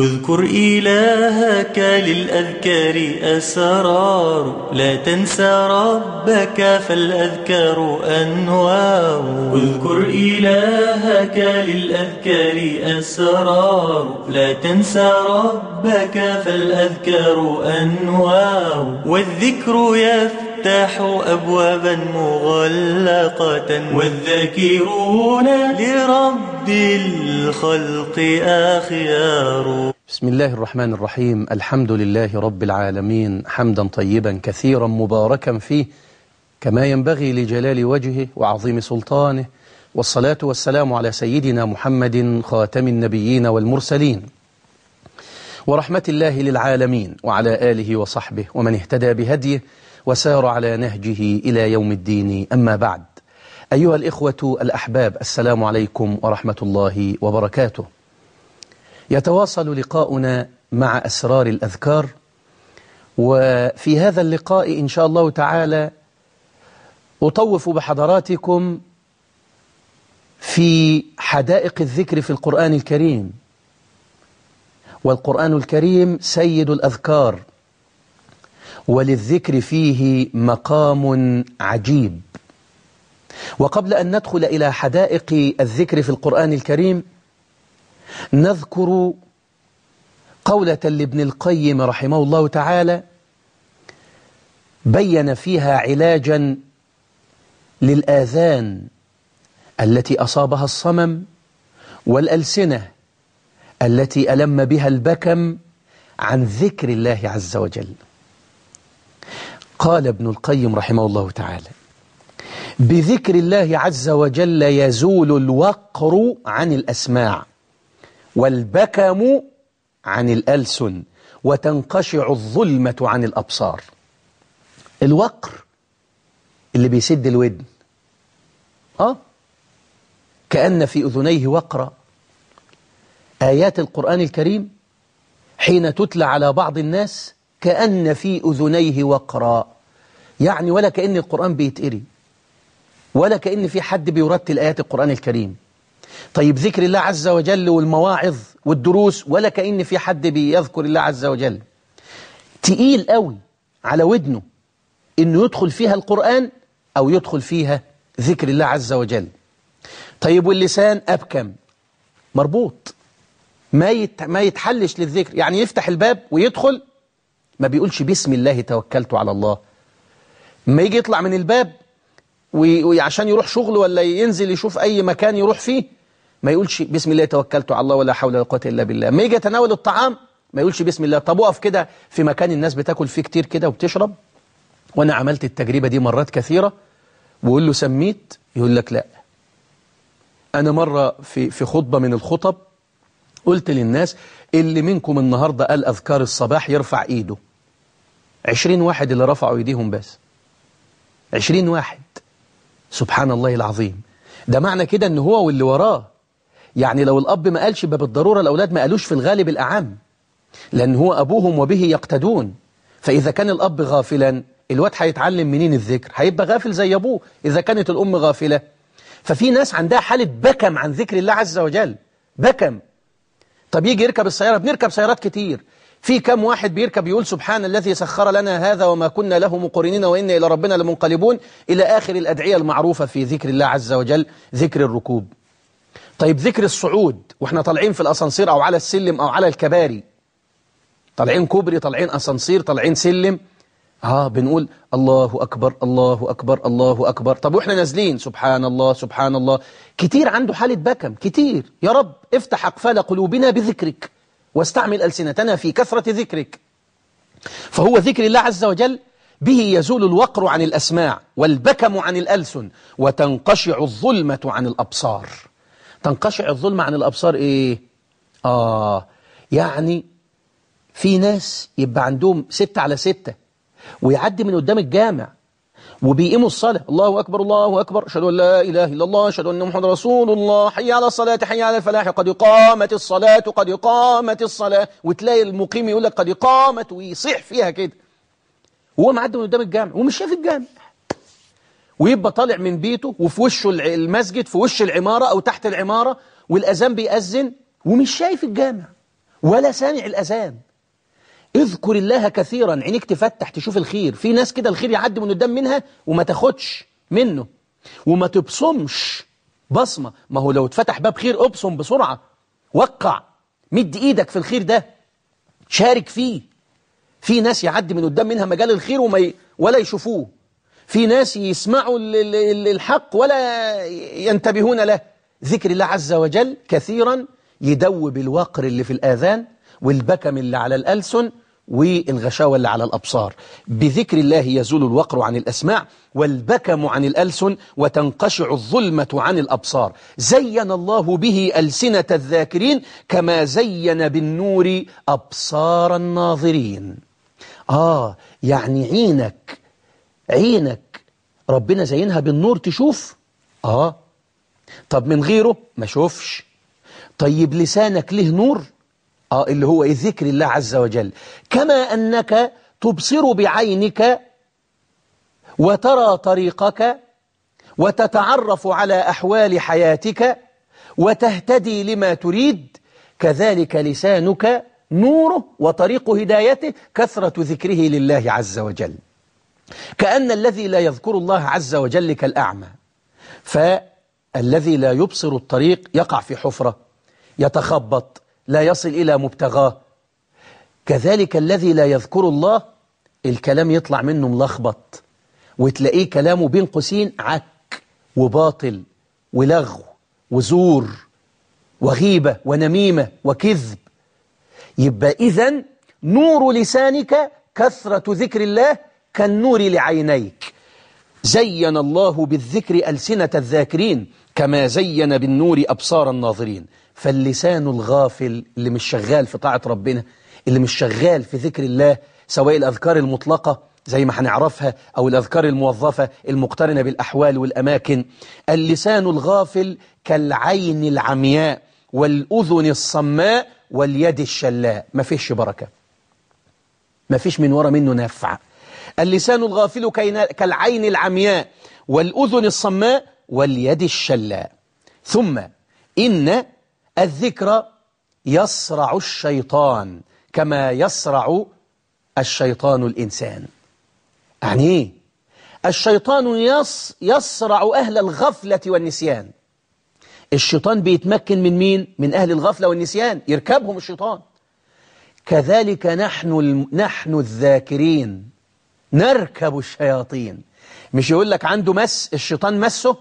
اذكر إلهك للأذكار أسرار. لا تنسى ربك فالأذكار أنوار. اذكر إلهك للأذكار أسرار. لا تنسى ربك فالأذكار أنوار. والذكر يفتح أبوابا مغلقة والذاكرون لرب الخلق أخيار. بسم الله الرحمن الرحيم. الحمد لله رب العالمين. حمدا طيبا كثيرا مباركا فيه. كما ينبغي لجلال وجهه وعظيم سلطانه. والصلاة والسلام على سيدنا محمد خاتم النبيين والمرسلين. ورحمة الله للعالمين. وعلى آله وصحبه ومن اهتدى بهديه. وسار على نهجه إلى يوم الدين. أما بعد أيها الإخوة الأحباب السلام عليكم ورحمة الله وبركاته. يتواصل لقاؤنا مع أسرار الأذكار وفي هذا اللقاء إن شاء الله تعالى أطوف بحضراتكم في حدائق الذكر في القرآن الكريم. والقرآن الكريم سيد الأذكار. وللذكر فيه مقام عجيب. وقبل أن ندخل إلى حدائق الذكر في القرآن الكريم نذكر قولة لابن القيم رحمه الله تعالى بين فيها علاجا للآذان التي أصابها الصمم والألسنة التي ألم بها البكم عن ذكر الله عز وجل. قال ابن القيم رحمه الله تعالى بذكر الله عز وجل يزول الوقر عن الأسماع والبكم عن الألسن وتنقشع الظلمة عن الأبصار. الوقر اللي بيسد الودن. آه؟ كأن في أذنيه وقرا آيات القرآن الكريم حين تتلى على بعض الناس كأن في أذنيه وقرا. يعني ولا كأن القرآن بيتقري. ولا كأن في حد بيرتل آيات القرآن الكريم. طيب ذكر الله عز وجل والمواعظ والدروس ولا كأن في حد بيذكر الله عز وجل. تقيل قوي على ودنه إنه يدخل فيها القرآن أو يدخل فيها ذكر الله عز وجل. طيب واللسان أبكم. مربوط. ما. ما يتحلش للذكر. يعني يفتح الباب ويدخل ما بيقولش بسم الله توكلت على الله. ما يجي يطلع من الباب وعشان يروح شغل ولا ينزل يشوف أي مكان يروح فيه ما يقولش بسم الله توكلت على الله ولا حول ولا قوة إلا بالله. ما يجي يتناول الطعام ما يقولش بسم الله. طب اقف كده في مكان الناس بتاكل فيه كتير كده وبتشرب. وأنا عملت التجربة دي مرات كثيرة. وقول له سميت؟ يقول لك لا. أنا مرة في في خطبة من الخطب قلت للناس اللي منكم النهاردة قال أذكار الصباح يرفع إيده. عشرين واحد اللي رفعوا إيديهم بس. عشرين واحد. سبحان الله العظيم. ده معنى كده إن هو واللي وراه. يعني لو الأب ما قالش يبقى بالضرورة الأولاد ما قالوش في الغالب الأعم. لأن هو أبوهم وبه يقتدون. فإذا كان الأب غافلا الواد هيتعلم منين الذكر؟ هيبقى غافل زي أبوه. إذا كانت الأم غافلة. ففي ناس عندها حالة بكم عن ذكر الله عز وجل. بكم. طب يجي يركب السيارة بنركب سيارات كتير. في كم واحد بيركب يقول سبحان الذي سخر لنا هذا وما كنا له مقرنين وإنا إلى ربنا لمنقلبون إلى آخر الأدعية المعروفة في ذكر الله عز وجل ذكر الركوب. طيب ذكر الصعود وإحنا طالعين في الأسانسير أو على السلم أو على الكباري. طالعين كوبري طالعين أسانسير طالعين سلم. ها بنقول الله أكبر الله أكبر الله أكبر. طب وإحنا نازلين؟ سبحان الله سبحان الله. كتير عنده حالة بكم كتير. يا رب افتح أقفال قلوبنا بذكرك. واستعمل ألسنتنا في كثرة ذكرك فهو ذكر الله عز وجل به يزول الوقر عن الأسماع والبكم عن الألسن وتنقشع الظلمة عن الأبصار تنقشع الظلمة عن الأبصار إيه؟ آه يعني في ناس يبقى عندهم ستة على ستة ويعدي من قدام الجامع وبيقيموا الصلاة. الله أكبر الله أكبر. أشهد أن لا إله إلا الله أشهد أن محمد رسول الله. حي على الصلاة حي على الفلاح. قد قامت الصلاة قد قامت الصلاة. وتلاقي المقيم يقول لك قد قامت ويصيح فيها كده. وهو معدي من قدام الجامع ومش شايف الجامع. ويبقى طالع من بيته وفي وشه المسجد في وش العمارة أو تحت العمارة. والأذان بيأذن ومش شايف الجامع. ولا سامع الأذان. اذكر الله كثيرا. عينيك تفتح تشوف الخير. في ناس كده الخير يعدي من قدام منها وما تاخدش منه وما تبصمش. بصمة. ما هو لو اتفتح باب خير ابصم بسرعة. وقع. مد إيدك في الخير ده. شارك فيه. في ناس يعدي من قدام منها مجال الخير وما ي... ولا يشوفوه. في ناس يسمعوا الحق ولا ينتبهون له. ذكر الله عز وجل كثيرا يدوب الوقر اللي في الآذان والبكم اللي على الألسن والغشاوة اللي على الأبصار. بذكر الله يزول الوقر عن الأسماع والبكم عن الألسن وتنقشع الظلمة عن الأبصار. زين الله به ألسنة الذاكرين كما زين بالنور أبصار الناظرين. آه يعني عينك عينك. ربنا زينها بالنور تشوف؟ آه. طب من غيره؟ ما شوفش. طيب لسانك له نور؟ آه اللي هو إيه ذكر الله عز وجل. كما أنك تبصر بعينك وترى طريقك وتتعرف على أحوال حياتك وتهتدي لما تريد كذلك لسانك نوره وطريق هدايته كثرة ذكره لله عز وجل. كأن الذي لا يذكر الله عز وجل كالأعمى فالذي لا يبصر الطريق يقع في حفرة يتخبط لا يصل إلى مبتغاه. كذلك الذي لا يذكر الله الكلام يطلع منه ملخبط وتلاقيه كلامه بين قوسين عك وباطل ولغو وزور وغيبة ونميمة وكذب. يبقى إذن نور لسانك كثرة ذكر الله كالنور لعينيك. زين الله بالذكر ألسنة الذاكرين كما زين بالنور أبصار الناظرين. فاللسان الغافل اللي مش شغال في طاعة ربنا اللي مش شغال في ذكر الله سواء الأذكار المطلقة زي ما هنعرفها أو الأذكار الموظفة المقترنة بالأحوال والأماكن. اللسان الغافل كالعين العمياء والأذن الصماء واليد الشلاء. ما فيش بركة. ما فيش من ورا منه نفع. اللسان الغافل كالعين العمياء والأذن الصماء واليد الشلاء. ثم إن الذكر يصرع الشيطان كما يصرع الشيطان الإنسان. يعني إيه؟ الشيطان يص يصرع أهل الغفلة والنسيان. الشيطان بيتمكن من مين؟ من أهل الغفلة والنسيان يركبهم الشيطان. كذلك نحن نحن الذاكرين نركب الشياطين. مش يقول لك عنده مس الشيطان مسه؟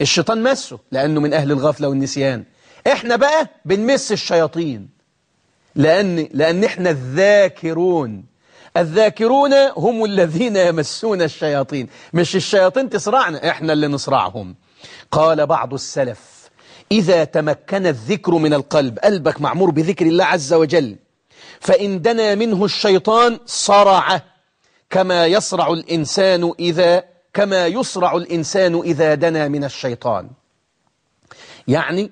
الشيطان مسه لأنه من أهل الغفلة والنسيان. إحنا بقى بنمس الشياطين. لأن, لأن إحنا الذاكرون. الذاكرون هم الذين يمسون الشياطين. مش الشياطين تسرعنا إحنا اللي نصرعهم. قال بعض السلف إذا تمكن الذكر من القلب قلبك معمور بذكر الله عز وجل فإن دنا منه الشيطان صرعه كما يصرع الإنسان إذا كما يصرع الإنسان إذا دنا من الشيطان. يعني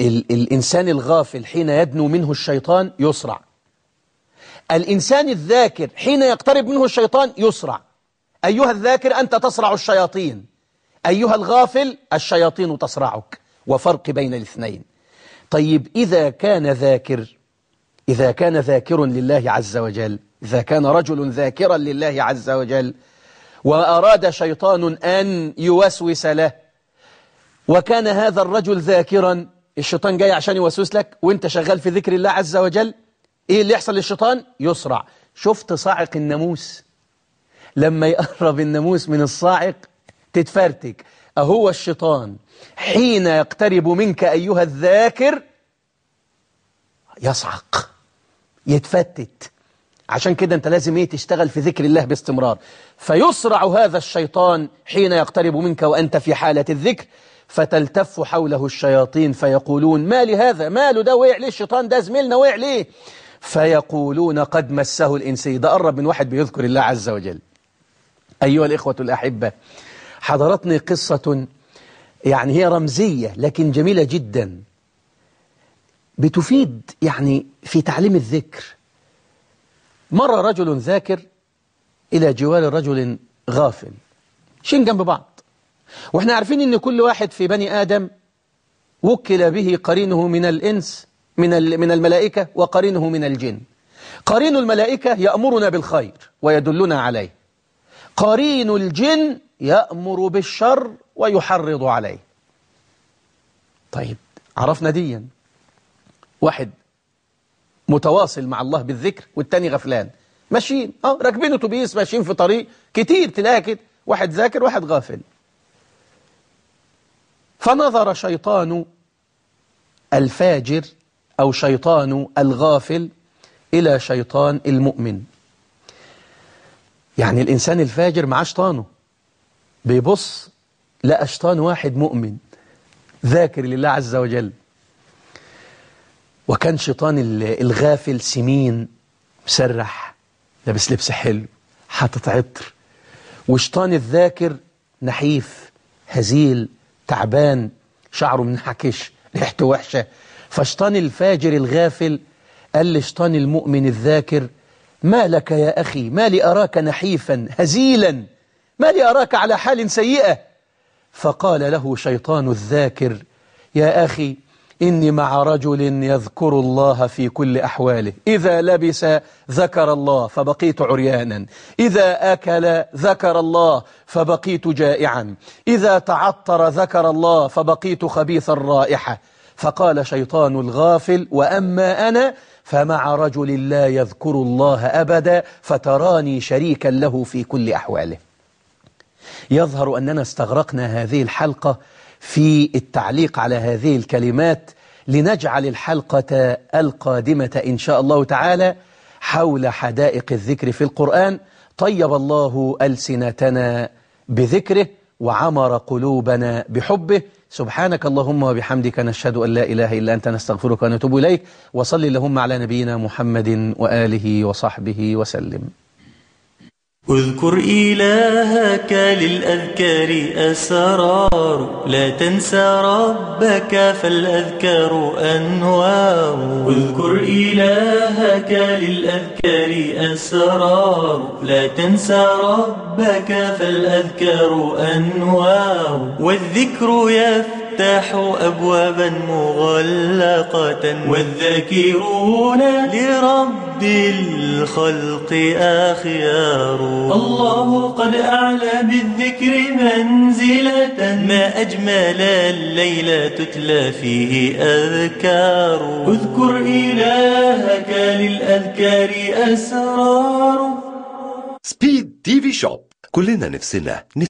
ال الإنسان الغافل حين يدنو منه الشيطان يصرع الإنسان الذاكر حين يقترب منه الشيطان يصرع أيها الذاكر أنت تصرع الشياطين. أيها الغافل الشياطين تصرعك وفرق بين الاثنين. طيب إذا كان ذاكر إذا كان ذاكر لله عز وجل إذا كان رجل ذاكرا لله عز وجل وأراد شيطان أن يوسوس له وكان هذا الرجل ذاكرا الشيطان جاي عشان يوسوس لك وانت شغال في ذكر الله عز وجل إيه اللي يحصل للشيطان؟ يسرع شفت صاعق الناموس؟ لما يقرب الناموس من الصاعق تتفرتك. أهو الشيطان حين يقترب منك أيها الذاكر يصعق يتفتت. عشان كده انت لازم إيه؟ تشتغل في ذكر الله باستمرار. فيسرع هذا الشيطان حين يقترب منك وأنت في حالة الذكر. فتلتف حوله الشياطين فيقولون ما لهذا؟ ماله ده؟ وقع ليه الشيطان ده؟ زميلنا وقع ليه؟ فيقولون قد مسه الإنسي ده قرب من واحد بيذكر الله عز وجل. أيها الإخوة الأحبة حضرتني قصة يعني هي رمزية لكن جميلة جدا. بتفيد يعني في تعليم الذكر. مر رجل ذاكر إلى جوار رجل غافل شين جنب بعض. وإحنا عارفين إن كل واحد في بني آدم وكل به قرينه من الإنس من من الملائكة وقرينه من الجن. قرين الملائكة يأمرنا بالخير ويدلنا عليه. قرين الجن يأمر بالشر ويحرض عليه. طيب عرفنا ديا. واحد متواصل مع الله بالذكر والتاني غفلان. ماشيين. آه راكبين أتوبيس ماشيين في طريق كتير تلاقي كده. واحد ذاكر واحد غافل. فنظر شيطان الفاجر أو شيطان الغافل إلى شيطان المؤمن. يعني الإنسان الفاجر مع شيطانه. بيبص لقى شيطان واحد مؤمن ذاكر لله عز وجل. وكان شيطان الغافل سمين مسرح لابس لبس حلو حاطط عطر. وشيطان الذاكر نحيف هزيل تعبان شعره منحكش ريحته وحشة. فشيطان الفاجر الغافل قال لشيطان المؤمن الذاكر ما لك يا أخي؟ ما لي أراك نحيفا هزيلا. ما لي أراك على حال سيئة. فقال له شيطان الذاكر يا أخي إني مع رجل يذكر الله في كل أحواله. إذا لبس ذكر الله فبقيت عريانا. إذا أكل ذكر الله فبقيت جائعا. إذا تعطر ذكر الله فبقيت خبيث الرائحة فقال شيطان الغافل وأما أنا فمع رجل لا يذكر الله أبدا فتراني شريكا له في كل أحواله. يظهر أننا استغرقنا هذه الحلقة في التعليق على هذه الكلمات لنجعل الحلقة القادمة إن شاء الله تعالى حول حدائق الذكر في القرآن. طيب الله ألسنتنا بذكره وعمر قلوبنا بحبه. سبحانك اللهم وبحمدك نشهد أن لا إله إلا أنت نستغفرك ونتوب إليك. وصل اللهم على نبينا محمد وآله وصحبه وسلم. اذكر إلهك للأذكار أسرار. لا تنسى ربك فالأذكار أنوار. اذكر إلهك للأذكار أسرار. لا تنسى ربك فالأذكار أنوار. والذكر يفتح أبوابا مغلقة. والذاكرون لرب الخلق أخيار. الله قد أعلى بالذكر منزلة. ما أجمل الليل تتلى فيه أذكار. اذكر إلهك للأذكار أسرار. سبيد تي في شوب كلنا نفسنا